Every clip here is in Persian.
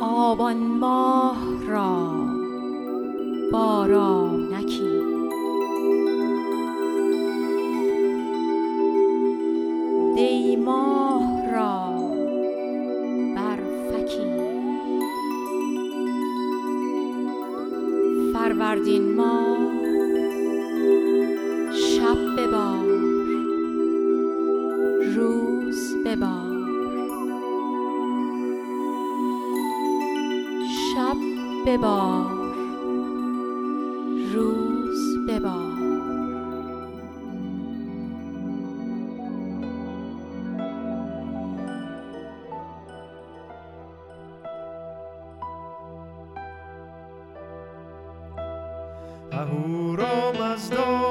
آبان ماه را بارانکی دی ماه را برفکی فروردین ماه شب ببار. روز ببار. اهورا مزدا.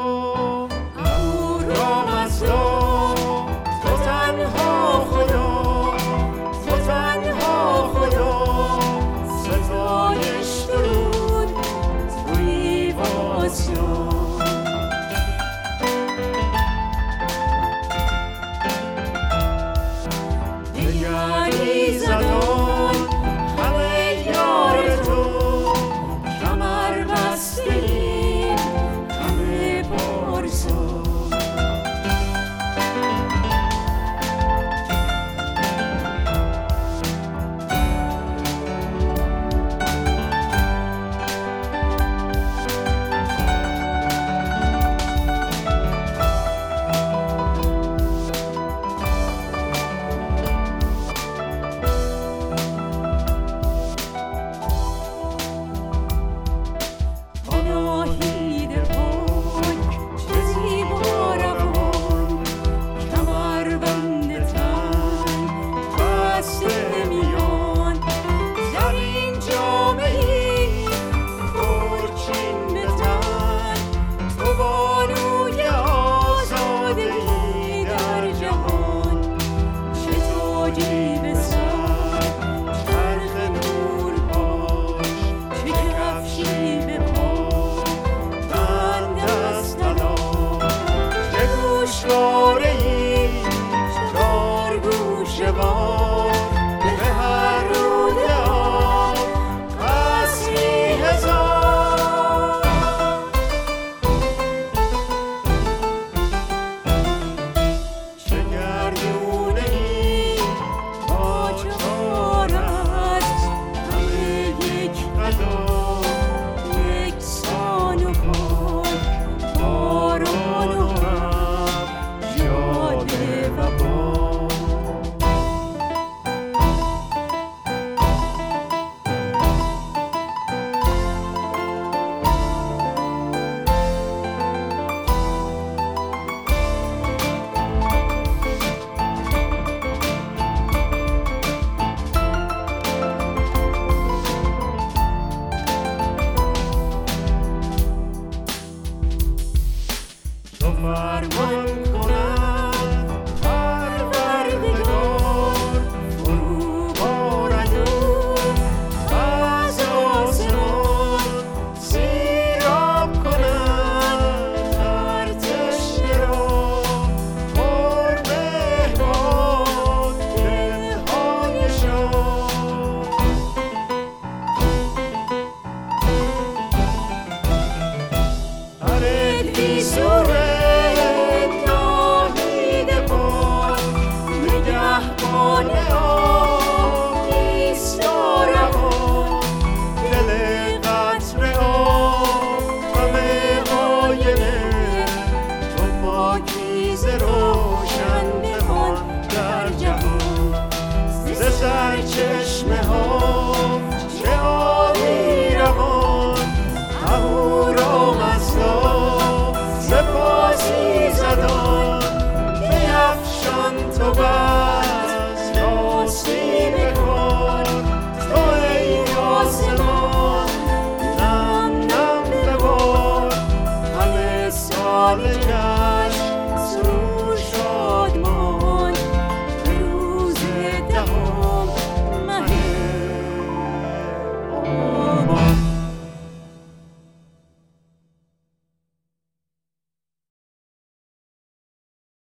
What, what?